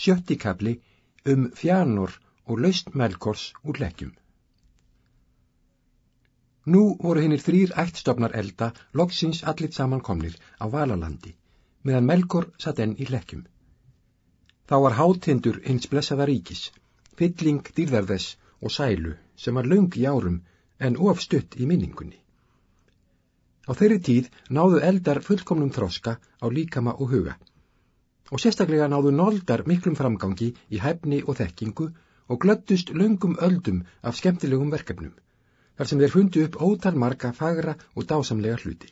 Sjötti kapli um fjánor og laust melkors úr lekkjum. Nú voru hinnir þrýr ættstofnar elda loksins allir samankomnir á Valalandi, meðan Melkor satt enn í lekkjum. Þá var hátindur hins blessaða ríkis, fylling dýrðarðess og sælu sem var laung í árum en ofstutt í minningunni. Á þeirri tíð náðu eldar fullkomnum þróska á líkama og huga og sérstaklega náðu nóldar miklum framgangi í hefni og þekkingu og glöttust laungum öldum af skemmtilegum verkefnum þar sem þeir fundu upp ótal marga fagra og dásamlega hluti.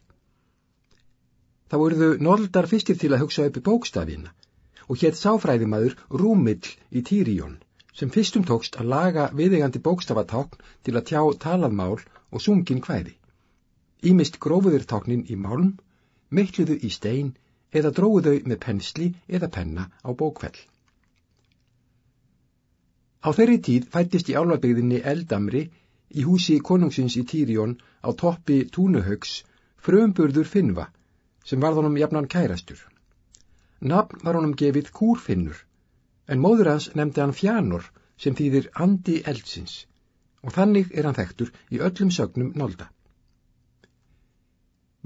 Þá eruðu Noldar fyrstir til að hugsa upp bókstafina og hétt sáfræðimaður Rúmill í Týrjón sem fyrstum tókst að laga viðegandi bókstafatákn til að tjá talað og sungin hvæði. Ímist grófuður táknin í málm, mittluðu í stein eða dróðuðu með pensli eða penna á bókvell. Á þeirri tíð fættist í álvabegðinni Eldamri í húsi konungsins í Týrjón á toppi Túnuhauks frumburður Finnva sem varð honum jafnan kærastur. Nafn var honum gefið Kúrfinnur en móður hans nefndi hann Fjánor sem þýðir andi eldsins og þannig er hann þekktur í öllum sögnum nólda.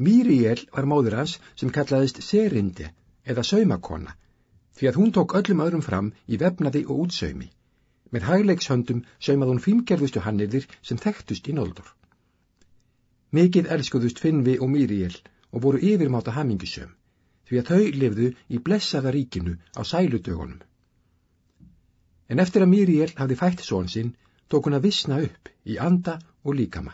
Míriél var móður hans sem kallaðist Serinde eða Saumakona því að hún tók öllum öðrum fram í vefnaði og útsaumi. Með hægleikshöndum saumað hún fíngerðustu hannirðir sem þekktust í nóldur. Mikið elskuðust Finnvi og Míriél og voru yfirmáta hamingisöm, því að þau lifðu í blessaða ríkinu á sæludögunum. En eftir að Míriél hafði fætt són sinn, tók hún að vissna upp í anda og líkama.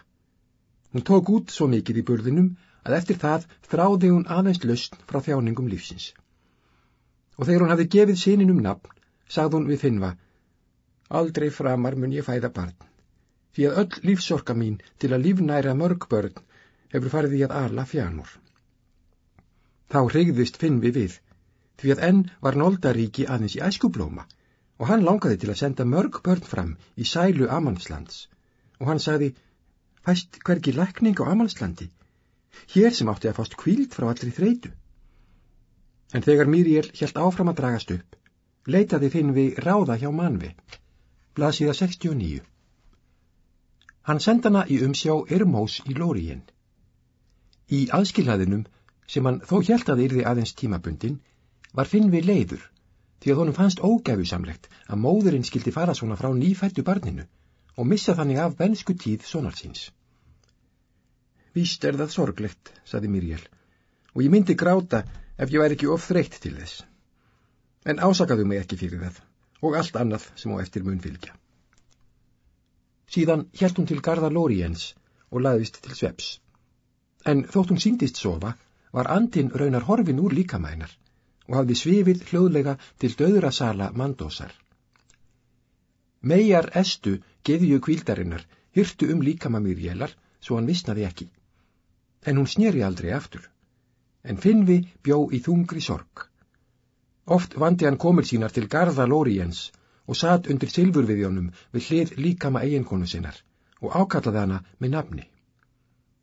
Hún tók út svo mikið í burðinum að eftir það þráði hún aðeins löst frá þjáningum lífsins. Og þegar hún hafði gefið síninum nafn, sagði hún við Finnva Aldrei framar mun ég fæða barn, því að öll lífsorka mín til að lífnæra mörg börn hefur farið í að ala fjánur. Þá hrigðist Finnvi við, því að enn var Nóldaríki aðeins í æskublóma og hann langaði til að senda mörg börn fram í sælu Amannslands og hann sagði, fæst hvergi lækning á Amannslandi, hér sem átti að fást kvíld frá allri þreitu. En þegar Míriél helt áfram að dragast upp, leitaði Finnvi ráða hjá manvi Blasiða 69 Hann sendana í umsjá Irmós í Lórién. Í aðskilhaðinum, sem hann þó hjælt að yrði aðeins tímabundin, var Finnvi leiður, því að honum fannst ógæfusamlegt að móðurinn skildi fara svona frá nýfættu barninu og missa þannig af bensku tíð sonarsins. Víst er það sorglegt, saði Mirjál, og ég myndi gráta ef ég væri ekki of þreytt til þess. En ásakaðu mig ekki fyrir það og allt annað sem á eftir mun fylgja. Síðan hjælt hún til Garða Lóriens og laðist til sveps. En þótt hún síndist sofa, var andin raunar horfin úr líkamænar og hafði svifið hljóðlega til döðra sala mandósar. Megar estu geðju kvíldarinnar hyrtu um líkamamýrjélar svo hann vissnaði ekki. En hún snýri aldrei aftur. En Finnvi bjó í þungri sorg. Oft vandi hann komur sínar til Garða Lóriens og satt undir silfurviðjónum við hlið líkama eiginkonu sinnar og ákallaði hana með nafni.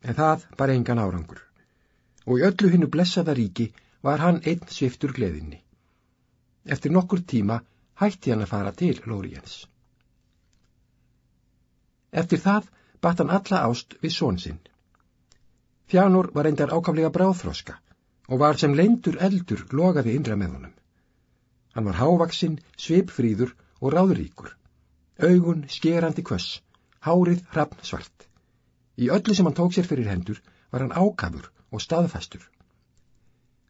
En það bara engan árangur. Og í öllu hinnu blessaða ríki var hann einn sviftur gleðinni. Eftir nokkur tíma hætti hann að fara til Lóriens. Eftir það batt hann alla ást við són sinn. Fjánur var endar ákaflega bráðfroska og var sem leindur eldur logaði indra með honum. Hann var hávaksinn, sveipfríður og ráðríkur. Augun skerandi kvöss, hárið hrafn svart. Í öllu sem hann tók sér fyrir hendur var hann ákafur og staðfæstur.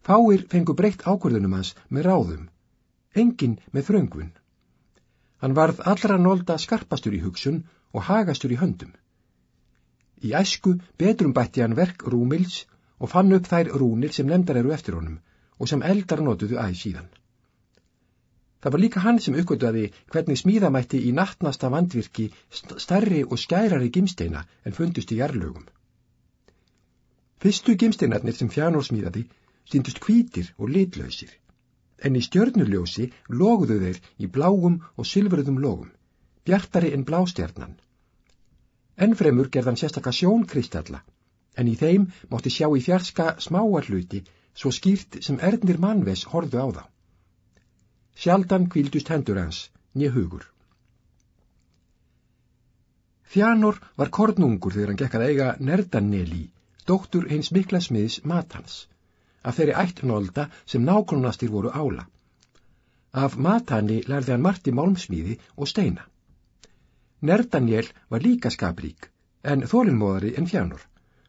Fáir fengu breytt ákvörðunum hans með ráðum, engin með þröngun. Hann varð allra nólda skarpastur í hugsun og hagastur í höndum. Í æsku betrum bætti hann verk rúmils og fann upp þær rúnir sem nefndar eru eftir honum og sem eldar notuðu æg síðan. Það var líka hann sem uppgötuði hvernig smíðamætti í nattnasta vandvirki starri og skærari gimsteina en fundust í jarlögum. Fyrstu gimsteinarnir sem fjánór smíðaði síndust kvítir og litlausir, en í stjörnuljósi loguðu þeir í bláum og sylfröðum logum, bjartari en blástjarnan. Ennfremur gerðan sérstakka sjónkristalla, en í þeim mátti sjá í fjarska smáar hluti svo skýrt sem erðnir mannves horðu á þá. Sjaldan kvildust hendur hans, nýja hugur. Þjánor var kornungur þegar hann gekk að eiga Nerdaneli, dóttur hins mikla smiðs Matans, af þeirri ættnólda sem nákonnastir voru ála. Af Matani lærði hann margt í málmsmíði og steina. Nerdaniel var líka skaprík, en þólinnmóðari en Þjánor,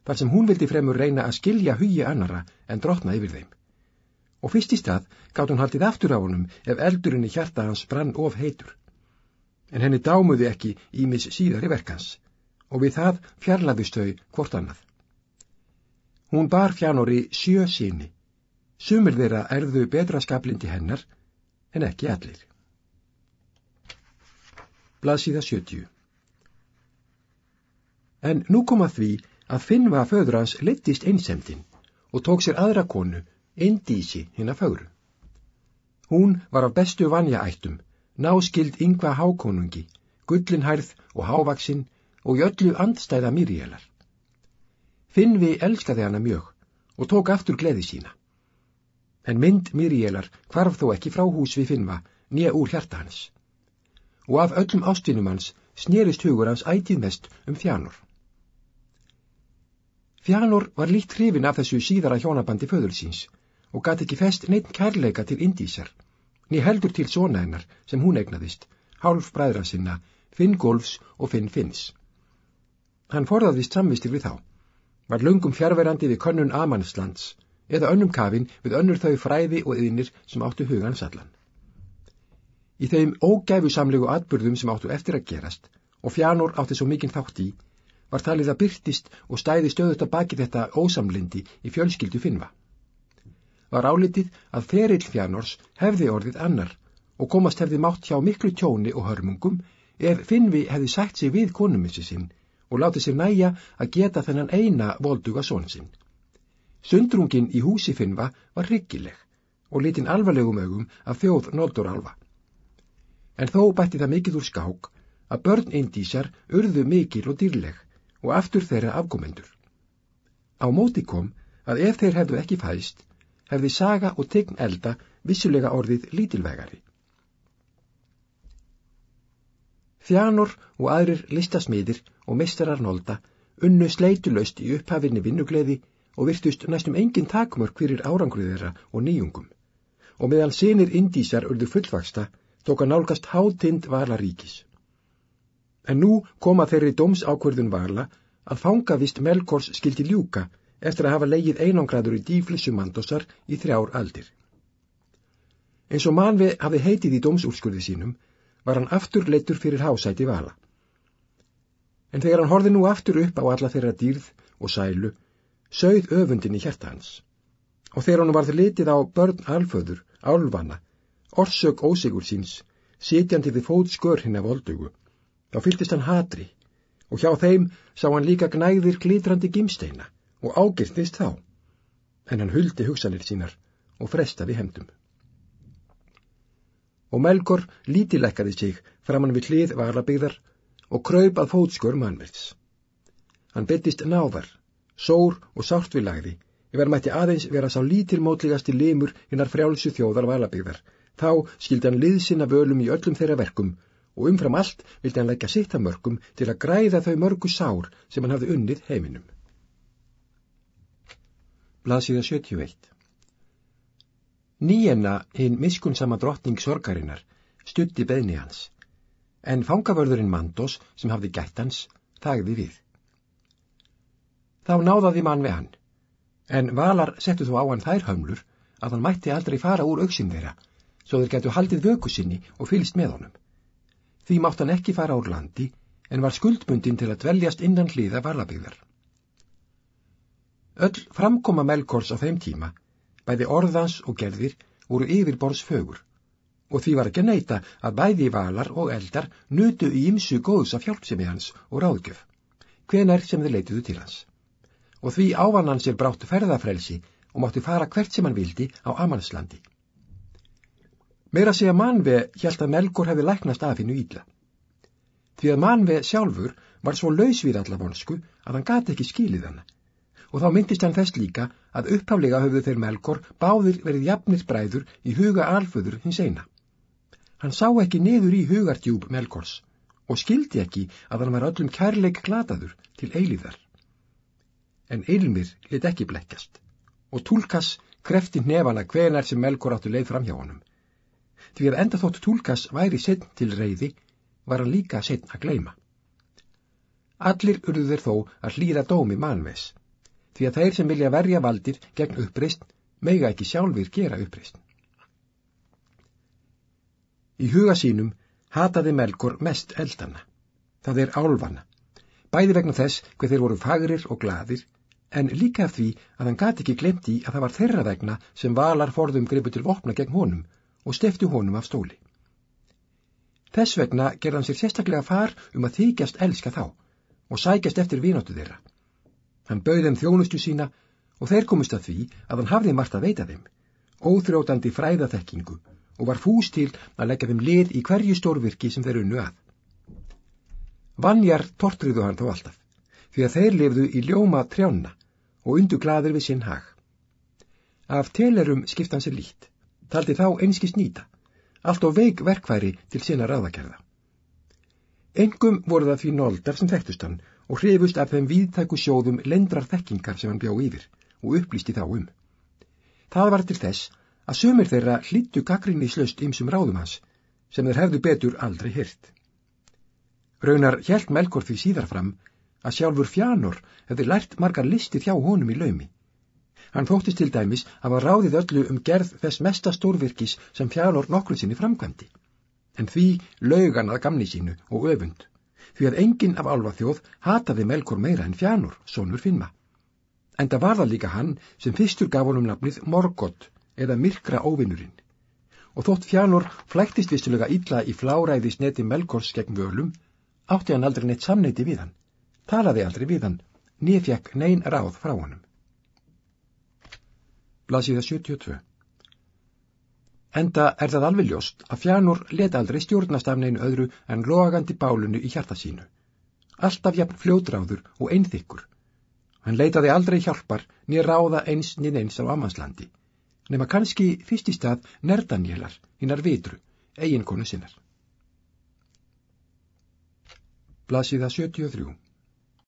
þar sem hún vildi fremur reyna að skilja hugi annara en drotna yfir þeim. Og fyrst í stað gátt hún haldið aftur á honum ef eldurinn í hjarta hans brann of heitur en henni dámuði ekki ímis síðari verkans og við það fjarlæðist þau hvort annað. Hún bar fjánori sjö síni, sumir þeirra erðu betra skaplindi hennar en ekki allir. Blaðsíða 70 En nú kom að því að Finnva föður hans leittist einsemdin og tók sér aðra konu, Indísi hinn að fögru. Hún var af bestu vanjaættum náskild yngva hákonungi, gullinhærð og hávaksinn og jöllu andstæða mýrjélar. Finnvi elskaði hana mjög og tók aftur gleði sína. En mynd mýrjélar hvarf þó ekki frá hús við Finnva nýja úr hjarta hans. Og af öllum ástvinum hans snerist hugur hans ætið mest um Þjánor. Þjánor var líkt hrifin af þessu síðara hjónabandi föðulsins og gæti ekki fest neitt kærleika til Indísar ný heldur til svona hennar sem hún egnaðist, hálf bræðra sinna, Finn Golfs og Finn Finns. Hann forðaðist samvistir við þá, var lungum fjárverandi við könnun Amannslands eða önnum kafin við önnur þau fræði og yðinir sem áttu hugans allan. Í þeim ógæfu samlegu atbyrðum sem áttu eftir að gerast og fjánur átti svo mikinn þátt í, var talið að byrtist og stæði stöðut að baki þetta ósamlindi í fjölskyldu Finnva var álitið að ferill fjánors hefði orðið annar og komast hefði mátt hjá miklu tjóni og hörmungum ef Finnvi hefði sætt sig við konumissi sinn og látið sér næja að geta þennan eina volduga són sinn. Sundrungin í húsi Finnva var ryggileg og litin alvarlegum augum af þjóð Noldoralva. En þó bætti það mikið úr skák að börn indísar urðu mikil og dýrleg og aftur þeirra afkomendur. Á móti kom að ef þeir hefðu ekki fæst, hefði saga og tegn elda vissulega orðið lítilvægari. Þjánur og aðrir listasmiðir og mestarar nólda unnu sleitulöst í upphafinni vinnugleði og virtust næstum engin takmörk fyrir árangruðera og nýjungum. Og meðan senir indísar urðu fullvaksta tók að nálgast hátind vala ríkis. En nú koma þeirri dómsákvörðun vala að fangavist Melkors skildi ljúka eftir að hafa leigið einangraður í dýflissu mandosar í þrjár aldir. Eins og manvi hafi heitið í dómsúrskurði sínum, var hann aftur leittur fyrir hásæti vala. En þegar hann horfi nú aftur upp á alla þeirra dýrð og sælu, sögð öfundin í hjerta hans. Og þegar hann varð litið á börn alföður, álvana, orsök ósigur síns, sitjandi við fóð skör hinn af oldugu, þá fylgist hann hatri, og hjá þeim sá hann líka gnæðir glitrandi gimsteina, og ágirtist þá, en hann huldi hugsanir sínar og frestaði hemdum. Og Melkor lítileggaði sig framann við hlið varabigðar og kröyp að fótskör mannverðs. Hann byttist náðar, sór og sártvilagði, ef er mætti aðeins vera sá lítilmótligasti limur hinnar frjálsu þjóðar valabigðar, þá skildi hann liðsina völum í öllum þeirra verkum og umfram allt vildi hann leggja sitt að mörgum til að græða þau mörgu sár sem hann hafði unnið heiminum. Blasiða 71 Nýjena hinn miskunnsama drottning sorgarinnar stutti beðni hans, en fangavörðurinn Mandos sem hafði gætt hans þagði við. Þá náðaði mann við hann, en valar settu þó á hann þær hömlur að hann mætti aldrei fara úr auksinn þeirra, svo þeir getu haldið vöku sinni og fylst með honum. Því mátt hann ekki fara úr landi, en var skuldbundin til að dveljast innan hliða varlabigðar. Öll framkoma Melkors á þeim tíma, bæði orðans og gerðir, voru yfirborðs fögur og því var ekki að neyta að bæði valar og eldar nutu í ymsu góðs af hjálpsemi hans og ráðgjöf, hvenar sem þeir leituðu til hans. Og því ávann hans er brátt ferðafrelsi og mátti fara hvert sem hann vildi á Amalslandi. Meira segja Manve hjælt að Melkor hefði læknast af hinnu ídla. Því að Manve sjálfur var svo laus við alla vonsku að hann gati ekki skilið hann og þá myndist hann þess líka að upphaflega höfðu þeir Melkor báðir verið jafnir bræður í huga alföður hins eina. Hann sá ekki niður í hugardjúb Melkors og skildi ekki að hann var öllum kærleik glataður til eilíðar. En Eilmir lit ekki blekkjast og Túlkas krefti nefana hvenar sem Melkor áttu leið fram hjá honum. Því að enda þótt Túlkas væri setn til reyði var hann líka setn að gleima. Allir urðu þeir þó að hlýra dómi manves, því að þeir sem vilja verja valdir gegn uppreist meiga ekki sjálfur gera uppreist. Í huga sínum hataði Melkor mest eldana. Það er álvana. Bæði vegna þess hver þeir voru fagrir og gladir, en líka af því að hann gati ekki glemt í að það var þeirra vegna sem valar forðum gripu til vopna gegn honum og steftu honum af stóli. Þess vegna gerði hann sér sérstaklega far um að þykjast elska þá og sækjast eftir vinóttu þeirra. Hann bauð þeim þjónustu sína og þeir komist að því að hann hafði margt að veita þeim, óþrótandi fræðaþekkingu og var fús til að leggja þeim lið í hverju stórvirki sem þeir unnu að. Vanjar tortriðu hann þó alltaf, því að þeir lifðu í ljóma trjána og undu gladir við sinn hag. Af telerum skipta hann sér lít, taldi þá einskist nýta, allt og veik verkværi til sína ráðakerða. Engum voru það því noldar sem þekktust hann og hrifust af þeim víðtæku sjóðum lendrar þekkingar sem hann bjá yfir og upplýsti þá um. Það var til þess að sömur þeirra hlýttu gaggrinni slöst ymsum ráðum hans, sem þeir hefðu betur aldrei hyrt. Raunar hjælt Melkor því síðar fram að sjálfur Fjánor hefði lært margar listir hjá honum í laumi. Hann þóttist til dæmis að var ráðið öllu um gerð þess mesta stórvirkis sem Fjánor nokkur sinni framkvæmdi. En því laugan að gamni sínu og öfund, því að enginn af alvaþjóð hataði Melkor meira en Fjánor, sonur Finnma. En það var það líka hann sem fyrstur gaf honum nafnið Morgott eða myrkra óvinnurinn. Og þótt fjánur flæktist vissulega illa í fláræðis neti Melkors gegn völum, átti hann aldrei neitt samneiti við hann, talaði aldrei við hann, nýfjekk neyn ráð frá honum. Blasiða 72 Enda er það alveg ljóst að fjánur let aldrei stjórnast af neinu öðru en logandi bálunu í hjarta sínu. Alltaf jafn fljódráður og einþykkur. Hann leitaði aldrei hjálpar nýr ráða eins nýn eins á Amanslandi nema kannski fyrst í stað nerdanílar hinnar vitru, eiginkonu sinnar. Blasiða 73